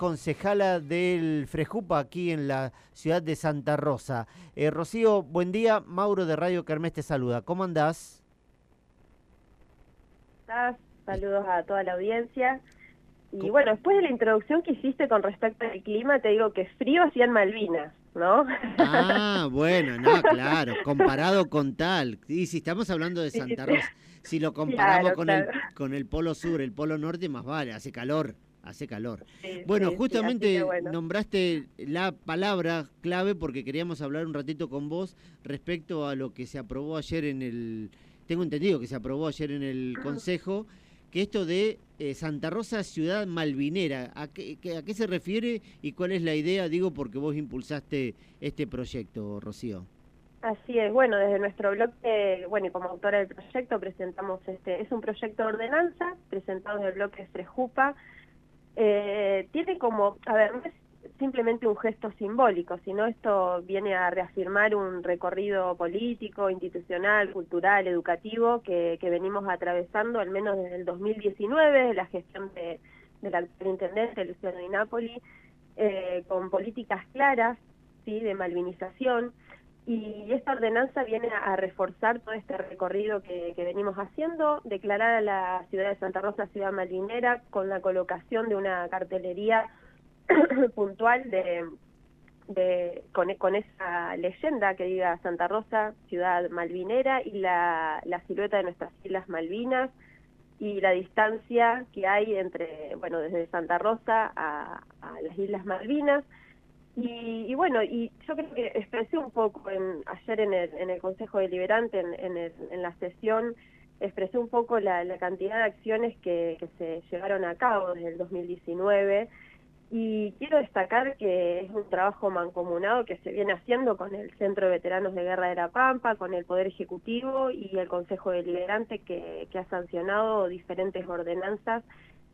concejala del Frejupa aquí en la ciudad de Santa Rosa. Eh, Rocío, buen día. Mauro de Radio Kermés te saluda. ¿Cómo andás? Saludos a toda la audiencia. Y bueno, después de la introducción que hiciste con respecto al clima, te digo que frío hacían Malvinas, ¿no? Ah, bueno, no, claro, comparado con tal. Y si estamos hablando de Santa Rosa, si lo comparamos con, El, con el polo sur, el polo norte, más vale, hace calor, hace calor. bueno, justamente nombraste la palabra clave porque queríamos hablar un ratito con vos respecto a lo que se aprobó ayer en el, tengo entendido que se aprobó ayer en el Consejo que esto de eh, Santa Rosa Ciudad Malvinera, ¿a qué, ¿a qué se refiere y cuál es la idea? Digo, porque vos impulsaste este proyecto, Rocío. Así es, bueno, desde nuestro blog, bueno, y como autora del proyecto presentamos este, es un proyecto de ordenanza presentado en el bloque Frejupa, eh, tiene como, a ver, no es simplemente un gesto simbólico, sino esto viene a reafirmar un recorrido político, institucional, cultural, educativo que, venimos atravesando al menos desde el 2019, la gestión de, del intendente Luciano Di Napoli, eh, con políticas claras ¿sí? de malvinización, y esta ordenanza viene a, reforzar todo este recorrido que, venimos haciendo, declarar a la ciudad de Santa Rosa ciudad malvinera con la colocación de una cartelería puntual de, de con, con, esa leyenda que diga Santa Rosa, ciudad malvinera, y la, silueta de nuestras Islas Malvinas, y la distancia que hay entre, bueno, desde Santa Rosa a las Islas Malvinas. Y, y, bueno, y yo creo que expresé un poco en, ayer en el, en el Consejo Deliberante, en, en, en la sesión, expresé un poco la, la cantidad de acciones que, que se llevaron a cabo desde el 2019 y quiero destacar que es un trabajo mancomunado que se viene haciendo con el Centro de Veteranos de Guerra de la Pampa, con el Poder Ejecutivo y el Consejo Deliberante que, que ha sancionado diferentes ordenanzas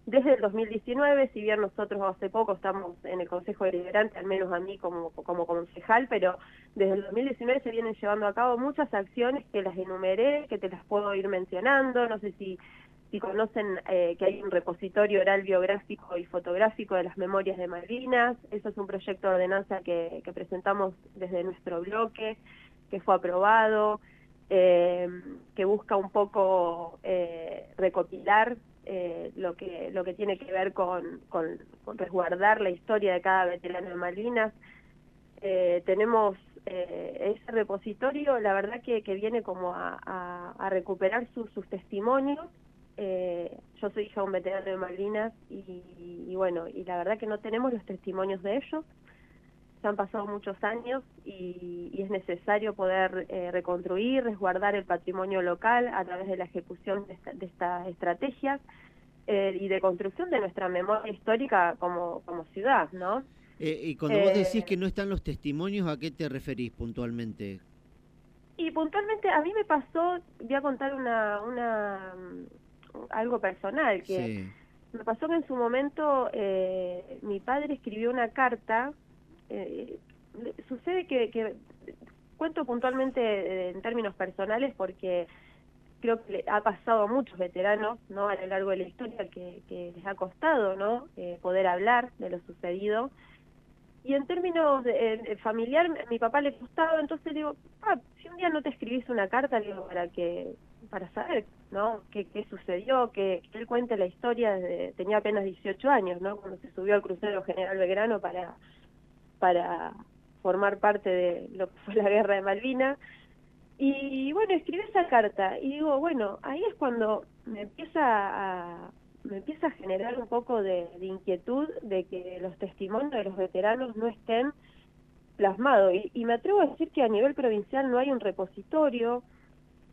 desde el 2019, si bien nosotros hace poco estamos en el Consejo Deliberante, al menos a mí como, como concejal, pero desde el 2019 se vienen llevando a cabo muchas acciones que las enumeré, que te las puedo ir mencionando, no sé si si conocen eh, que hay un repositorio oral biográfico y fotográfico de las memorias de Malvinas, eso es un proyecto de ordenanza que, presentamos desde nuestro bloque, que fue aprobado, eh, que busca un poco eh, recopilar lo, que, lo que tiene que ver con, con, resguardar la historia de cada veterano de Malvinas. tenemos ese repositorio, la verdad que, que viene como a, recuperar sus testimonios eh, yo soy hija de un veterano de Malvinas y, bueno, y la verdad que no tenemos los testimonios de ellos. Se han pasado muchos años y, es necesario poder eh, reconstruir, resguardar el patrimonio local a través de la ejecución de, estas estrategias eh, y de construcción de nuestra memoria histórica como, como ciudad, ¿no? y cuando vos decís que no están los testimonios, ¿a qué te referís puntualmente? Y puntualmente a mí me pasó, voy a contar una, una algo personal, que me pasó que en su momento eh, mi padre escribió una carta, eh, sucede que, que, cuento puntualmente en términos personales porque creo que ha pasado a muchos veteranos no a lo largo de la historia que, que les ha costado no eh, poder hablar de lo sucedido y en términos de, familiar mi papá le costaba entonces digo ah, si un día no te escribís una carta digo para que para saber ¿no? qué, qué sucedió, que, él cuente la historia desde, tenía apenas 18 años, ¿no? cuando se subió al crucero General Belgrano para, para formar parte de lo que fue la guerra de Malvinas. Y bueno, escribí esa carta y digo, bueno, ahí es cuando me empieza a, me empieza a generar un poco de, inquietud de que los testimonios de los veteranos no estén plasmados. Y, y, me atrevo a decir que a nivel provincial no hay un repositorio,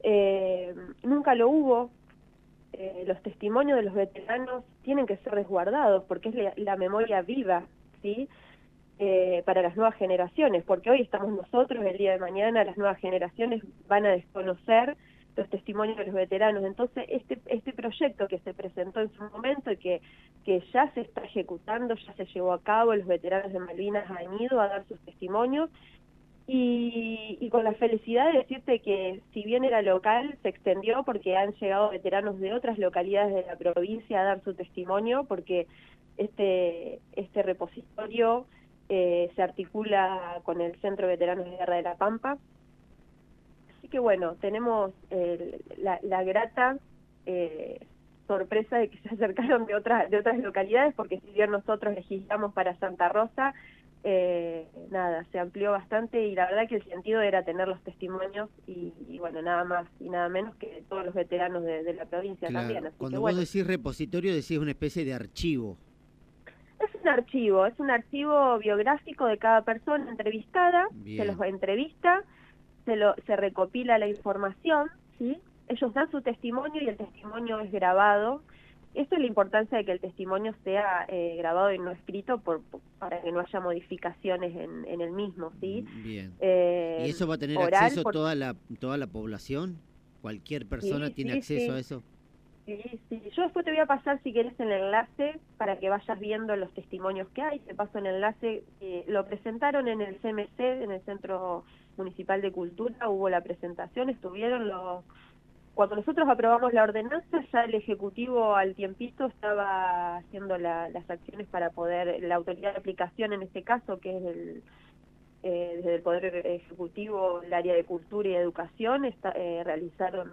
eh, nunca lo hubo. Eh, los testimonios de los veteranos tienen que ser resguardados porque es la, memoria viva, ¿sí? Eh, para las nuevas generaciones, porque hoy estamos nosotros, el día de mañana las nuevas generaciones van a desconocer los testimonios de los veteranos. Entonces, este, este proyecto que se presentó en su momento y que, que ya se está ejecutando, ya se llevó a cabo, los veteranos de Malvinas han ido a dar sus testimonios y, con la felicidad de decirte que si bien era local, se extendió porque han llegado veteranos de otras localidades de la provincia a dar su testimonio, porque Este, este repositorio eh, se articula con el Centro Veteranos de Guerra de la Pampa. Así que bueno, tenemos la, grata eh, sorpresa de que se acercaron de otras de otras localidades, porque si bien nosotros legislamos para Santa Rosa, eh, nada, se amplió bastante y la verdad que el sentido era tener los testimonios y, bueno, nada más y nada menos que todos los veteranos de, la provincia también. Cuando vos decís repositorio, decís una especie de archivo. Un archivo, es un archivo biográfico de cada persona entrevistada, se los entrevista, se, lo, se recopila la información, ¿sí? ellos dan su testimonio y el testimonio es grabado esto es la importancia de que el testimonio sea eh, grabado y no escrito por, para que no haya modificaciones en, en el mismo, ¿sí? Bien. Eh, ¿Y eso va a tener acceso toda la toda la población? ¿Cualquier persona tiene acceso a eso? Sí, sí. Yo después te voy a pasar, si quieres, el enlace para que vayas viendo los testimonios que hay. Te paso el enlace. Eh, lo presentaron en el CMC, en el Centro Municipal de Cultura. Hubo la presentación, estuvieron los cuando nosotros aprobamos la ordenanza, ya el Ejecutivo al tiempito estaba haciendo las acciones para poder, la autoridad de aplicación en este caso, que es el, eh, desde el Poder Ejecutivo, el área de Cultura y Educación, está, eh, realizaron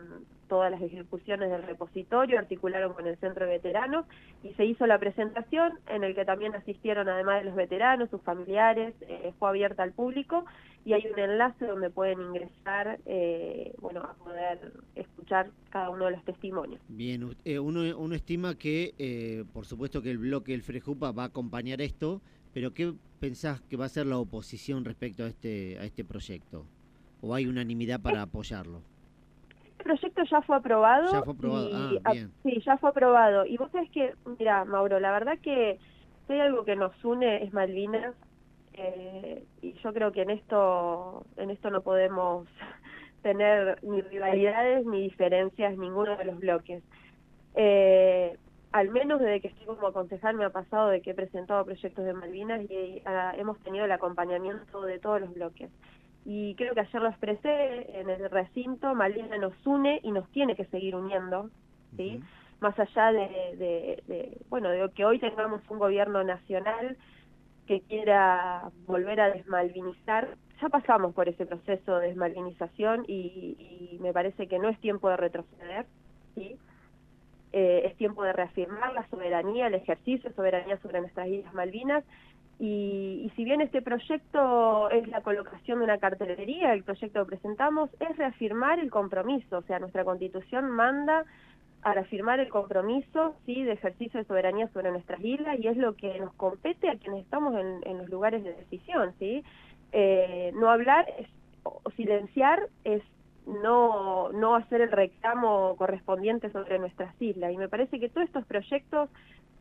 todas las ejecuciones del repositorio, articularon con el Centro de Veteranos y se hizo la presentación en el que también asistieron además de los veteranos, sus familiares, eh, fue abierta al público y hay un enlace donde pueden ingresar, eh, bueno, a poder escuchar cada uno de los testimonios. Bien, uno, uno estima que, por supuesto que el bloque del Frejupa va a acompañar esto, pero ¿qué pensás que va a ser la oposición respecto a este, a este proyecto? ¿O hay unanimidad para apoyarlo? proyecto ya fue aprobado. Ya fue aprobado, ah, bien. Sí, ya fue aprobado. Y vos sabés que, mira, Mauro, la verdad que si hay algo que nos une es Malvinas. Eh, y yo creo que en esto, en esto no podemos tener ni rivalidades ni diferencias ninguno de los bloques. Eh, al menos desde que estoy como concejal me ha pasado de que he presentado proyectos de Malvinas y ah, hemos tenido el acompañamiento de todos los bloques y creo que ayer lo expresé en el recinto, Malvinas nos une y nos tiene que seguir uniendo, ¿sí? Más allá de, de, bueno, de que hoy tengamos un gobierno nacional que quiera volver a desmalvinizar, ya pasamos por ese proceso de desmalvinización y, me parece que no es tiempo de retroceder, ¿sí? Eh, es tiempo de reafirmar la soberanía, el ejercicio de soberanía sobre nuestras Islas Malvinas. Y, si bien este proyecto es la colocación de una cartelería, el proyecto que presentamos es reafirmar el compromiso, o sea, nuestra constitución manda a reafirmar el compromiso sí de ejercicio de soberanía sobre nuestras islas y es lo que nos compete a quienes estamos en, los lugares de decisión, ¿sí? Eh, no hablar o silenciar es no, no hacer el reclamo correspondiente sobre nuestras islas y me parece que todos estos proyectos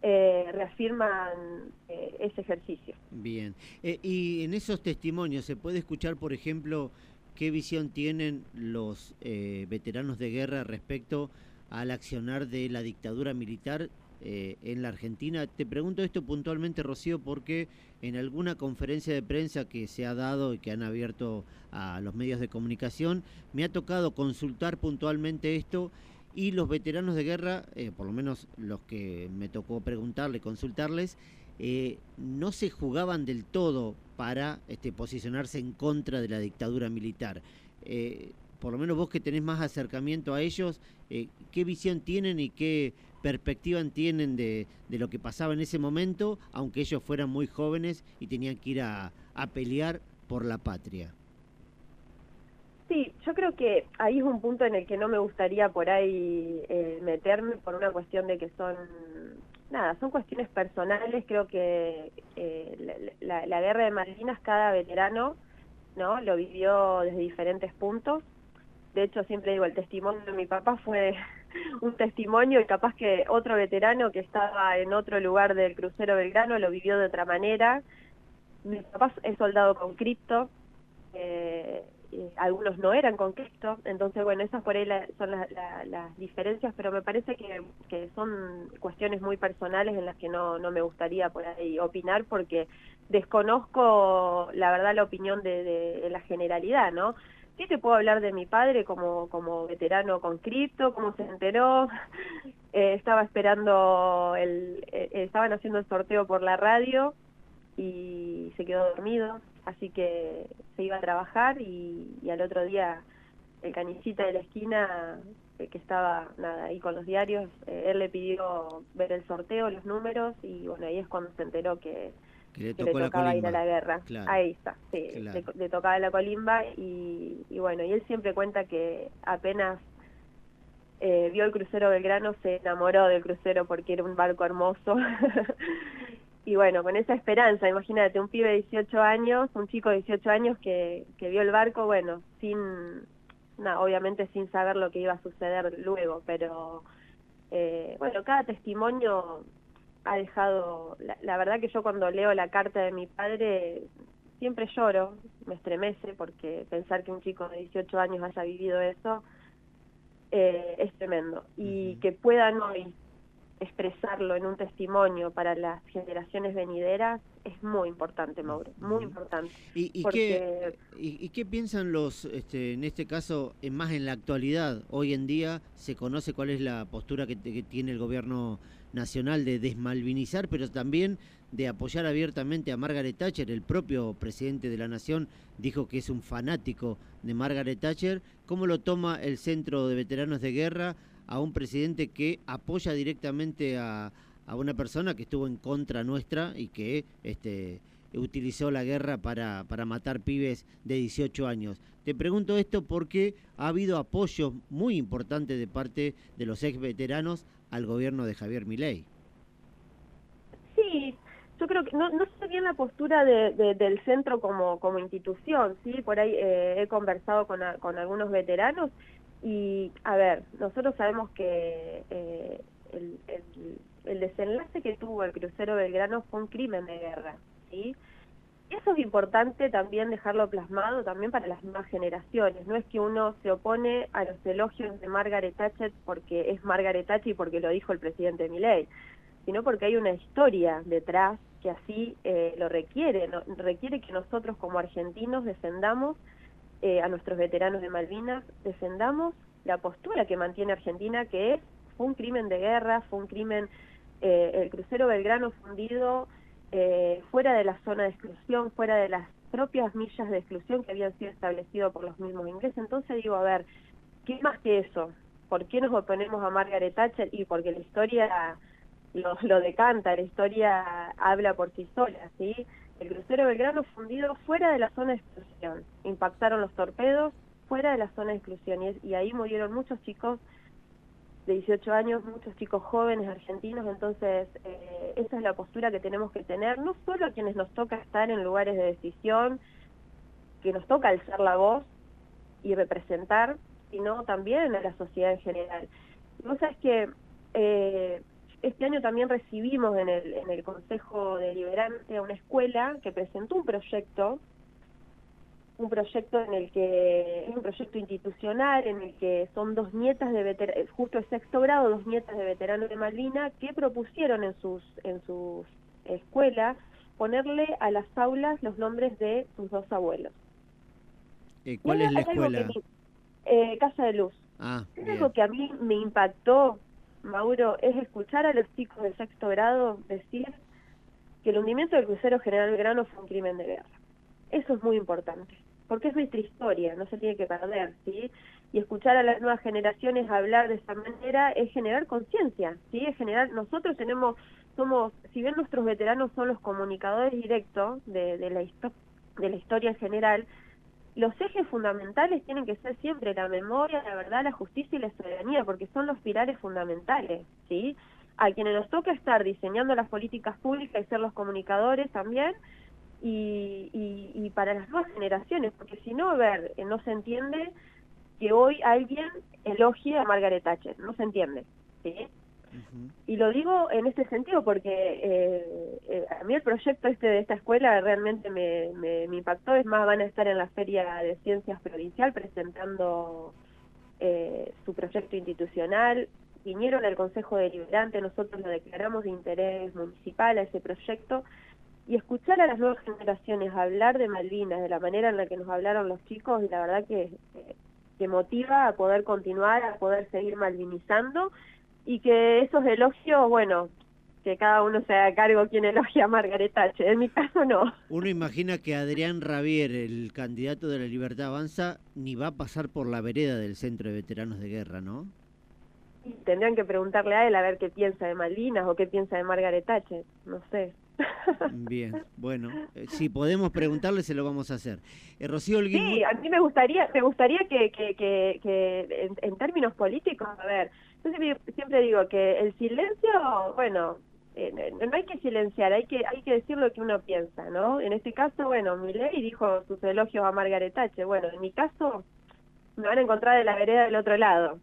eh, reafirman eh, ese ejercicio. Bien, eh, y en esos testimonios se puede escuchar, por ejemplo, qué visión tienen los veteranos de guerra respecto al accionar de la dictadura militar en la Argentina. Te pregunto esto puntualmente, Rocío, porque en alguna conferencia de prensa que se ha dado y que han abierto a los medios de comunicación, me ha tocado consultar puntualmente esto y los veteranos de guerra, eh, por lo menos los que me tocó preguntarle, consultarles, eh, no se jugaban del todo para este, posicionarse en contra de la dictadura militar. Eh, por lo menos vos que tenés más acercamiento a ellos, ¿qué visión tienen y qué perspectiva tienen de, de, lo que pasaba en ese momento, aunque ellos fueran muy jóvenes y tenían que ir a pelear por la patria? Sí, yo creo que ahí es un punto en el que no me gustaría por ahí eh, meterme por una cuestión de que son, nada, son cuestiones personales. Creo que eh, la, la, guerra de Malvinas, cada veterano, ¿no? Lo vivió desde diferentes puntos. De hecho, siempre digo, el testimonio de mi papá fue un testimonio y capaz que otro veterano que estaba en otro lugar del crucero Belgrano lo vivió de otra manera. Mi papá es soldado con cripto. Eh, algunos no eran con Cristo, entonces bueno, esas por ahí son las diferencias, pero me parece que, que, son cuestiones muy personales en las que no, no me gustaría por ahí opinar porque desconozco la verdad la opinión de, de, la generalidad, ¿no? ¿Qué te puedo hablar de mi padre como, como veterano con cripto? ¿Cómo se enteró? Eh, estaba esperando, el, eh, estaban haciendo el sorteo por la radio y se quedó dormido, así que se iba a trabajar y, al otro día el canicita de la esquina eh, que estaba nada ahí con los diarios, él le pidió ver el sorteo, los números y bueno, ahí es cuando se enteró que le, tocaba ir a la guerra. Ahí está, sí, le, tocaba la colimba y, bueno, y él siempre cuenta que apenas eh, vio el crucero Belgrano se enamoró del crucero porque era un barco hermoso. y bueno, con esa esperanza, imagínate, un pibe de 18 años, un chico de 18 años que, que vio el barco, bueno, sin, no, obviamente sin saber lo que iba a suceder luego, pero eh, bueno, cada testimonio ha dejado, la, verdad que yo cuando leo la carta de mi padre siempre lloro, me estremece porque pensar que un chico de 18 años haya vivido eso eh, es tremendo. Y que puedan hoy expresarlo en un testimonio para las generaciones venideras es muy importante, Mauro, muy importante. ¿Y, qué, y, qué, piensan los, este, en este caso, más en la actualidad? Hoy en día se conoce cuál es la postura que tiene el gobierno nacional de desmalvinizar, pero también de apoyar abiertamente a Margaret Thatcher. El propio presidente de la Nación dijo que es un fanático de Margaret Thatcher. ¿Cómo lo toma el Centro de Veteranos de Guerra a un presidente que apoya directamente a, a una persona que estuvo en contra nuestra y que este, utilizó la guerra para, para matar pibes de 18 años? Te pregunto esto porque ha habido apoyo muy importante de parte de los ex veteranos al gobierno de Javier Milei. Sí, yo creo que no, no sé bien la postura de, del centro como, como institución, sí, por ahí eh, he conversado con, con algunos veteranos y, a ver, nosotros sabemos que eh, el, desenlace que tuvo el crucero Belgrano fue un crimen de guerra, ¿sí? Eso es importante también dejarlo plasmado también para las nuevas generaciones. No es que uno se opone a los elogios de Margaret Thatcher porque es Margaret Thatcher y porque lo dijo el presidente Milley, sino porque hay una historia detrás que así eh, lo requiere. requiere que nosotros como argentinos defendamos eh, a nuestros veteranos de Malvinas, defendamos la postura que mantiene Argentina, que es fue un crimen de guerra, fue un crimen, eh, el crucero Belgrano fundido eh, fuera de la zona de exclusión, fuera de las propias millas de exclusión que habían sido establecidas por los mismos ingleses. Entonces digo, a ver, ¿qué más que eso? ¿Por qué nos oponemos a Margaret Thatcher? Y porque la historia lo, lo decanta, la historia habla por sí sola, ¿sí? El crucero Belgrano fundido fuera de la zona de exclusión. Impactaron los torpedos fuera de la zona de exclusión y, y ahí murieron muchos chicos de 18 años, muchos chicos jóvenes argentinos, entonces eh, esa es la postura que tenemos que tener, no solo a quienes nos toca estar en lugares de decisión, que nos toca alzar la voz y representar, sino también a la sociedad en general. Vos sabés que eh, este año también recibimos en el, en el Consejo Deliberante a una escuela que presentó un proyecto un proyecto en el que es un proyecto institucional en el que son dos nietas de veteranos, eh, justo el sexto grado, dos nietas de veteranos de Malvina que propusieron en sus en sus escuelas ponerle a las aulas los nombres de sus dos abuelos. Eh, ¿Cuál es la escuela? eh, Casa de Luz. Ah, algo que a mí me impactó, Mauro, es escuchar a los chicos del sexto grado decir que el hundimiento del crucero General Belgrano fue un crimen de guerra. Eso es muy importante porque es nuestra historia, no se tiene que perder, ¿sí? Y escuchar a las nuevas generaciones hablar de esa manera es generar conciencia, ¿sí? Es generar, nosotros tenemos, somos, si bien nuestros veteranos son los comunicadores directos de, la, de la historia en general, los ejes fundamentales tienen que ser siempre la memoria, la verdad, la justicia y la soberanía, porque son los pilares fundamentales, ¿sí? A quienes nos toca estar diseñando las políticas públicas y ser los comunicadores también, y, y, para las nuevas generaciones, porque si no, a ver, eh, no se entiende que hoy alguien elogie a Margaret Thatcher, no se entiende. ¿sí? Y lo digo en este sentido porque eh, eh, a mí el proyecto este de esta escuela realmente me, me, impactó, es más, van a estar en la Feria de Ciencias Provincial presentando su proyecto institucional, vinieron al Consejo Deliberante, nosotros lo declaramos de interés municipal a ese proyecto, y escuchar a las nuevas generaciones hablar de Malvinas de la manera en la que nos hablaron los chicos, la verdad que, que motiva a poder continuar, a poder seguir malvinizando y que esos elogios, bueno, que cada uno se haga cargo quien elogia a Margaret Thatcher. En mi caso no. Uno imagina que Adrián Ravier, el candidato de la Libertad Avanza, ni va a pasar por la vereda del Centro de Veteranos de Guerra, ¿no? tendrían que preguntarle a él a ver qué piensa de Malvinas o qué piensa de Margaret Thatcher, no sé. Bien, bueno, eh, si podemos preguntarle se lo vamos a hacer. Eh, Rocío Sí, a mí me gustaría, me gustaría que, que, que, en, términos políticos, a ver, yo siempre, digo que el silencio, bueno, eh, no hay que silenciar, hay que hay que decir lo que uno piensa, ¿no? En este caso, bueno, Milei dijo sus elogios a Margaret Thatcher, bueno, en mi caso me van a encontrar de la vereda del otro lado.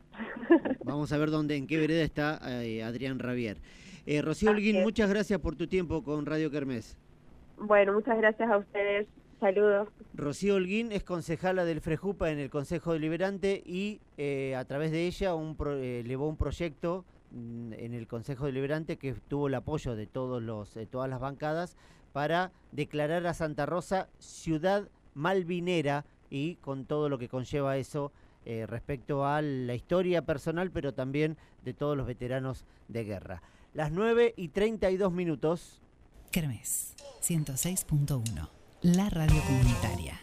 Vamos a ver dónde, en qué vereda está eh, Adrián Ravier. Eh, Rocío Holguín, muchas gracias por tu tiempo con Radio Kermés. Bueno, muchas gracias a ustedes. Saludos. Rocío Holguín es concejala del Frejupa en el Consejo Deliberante y eh, a través de ella un eh, elevó un proyecto mm, en el Consejo Deliberante que tuvo el apoyo de todos los, todas las bancadas para declarar a Santa Rosa ciudad malvinera y con todo lo que conlleva eso eh, respecto a la historia personal, pero también de todos los veteranos de guerra. Las 9 y 32 minutos. Kermés 106.1, la radio comunitaria.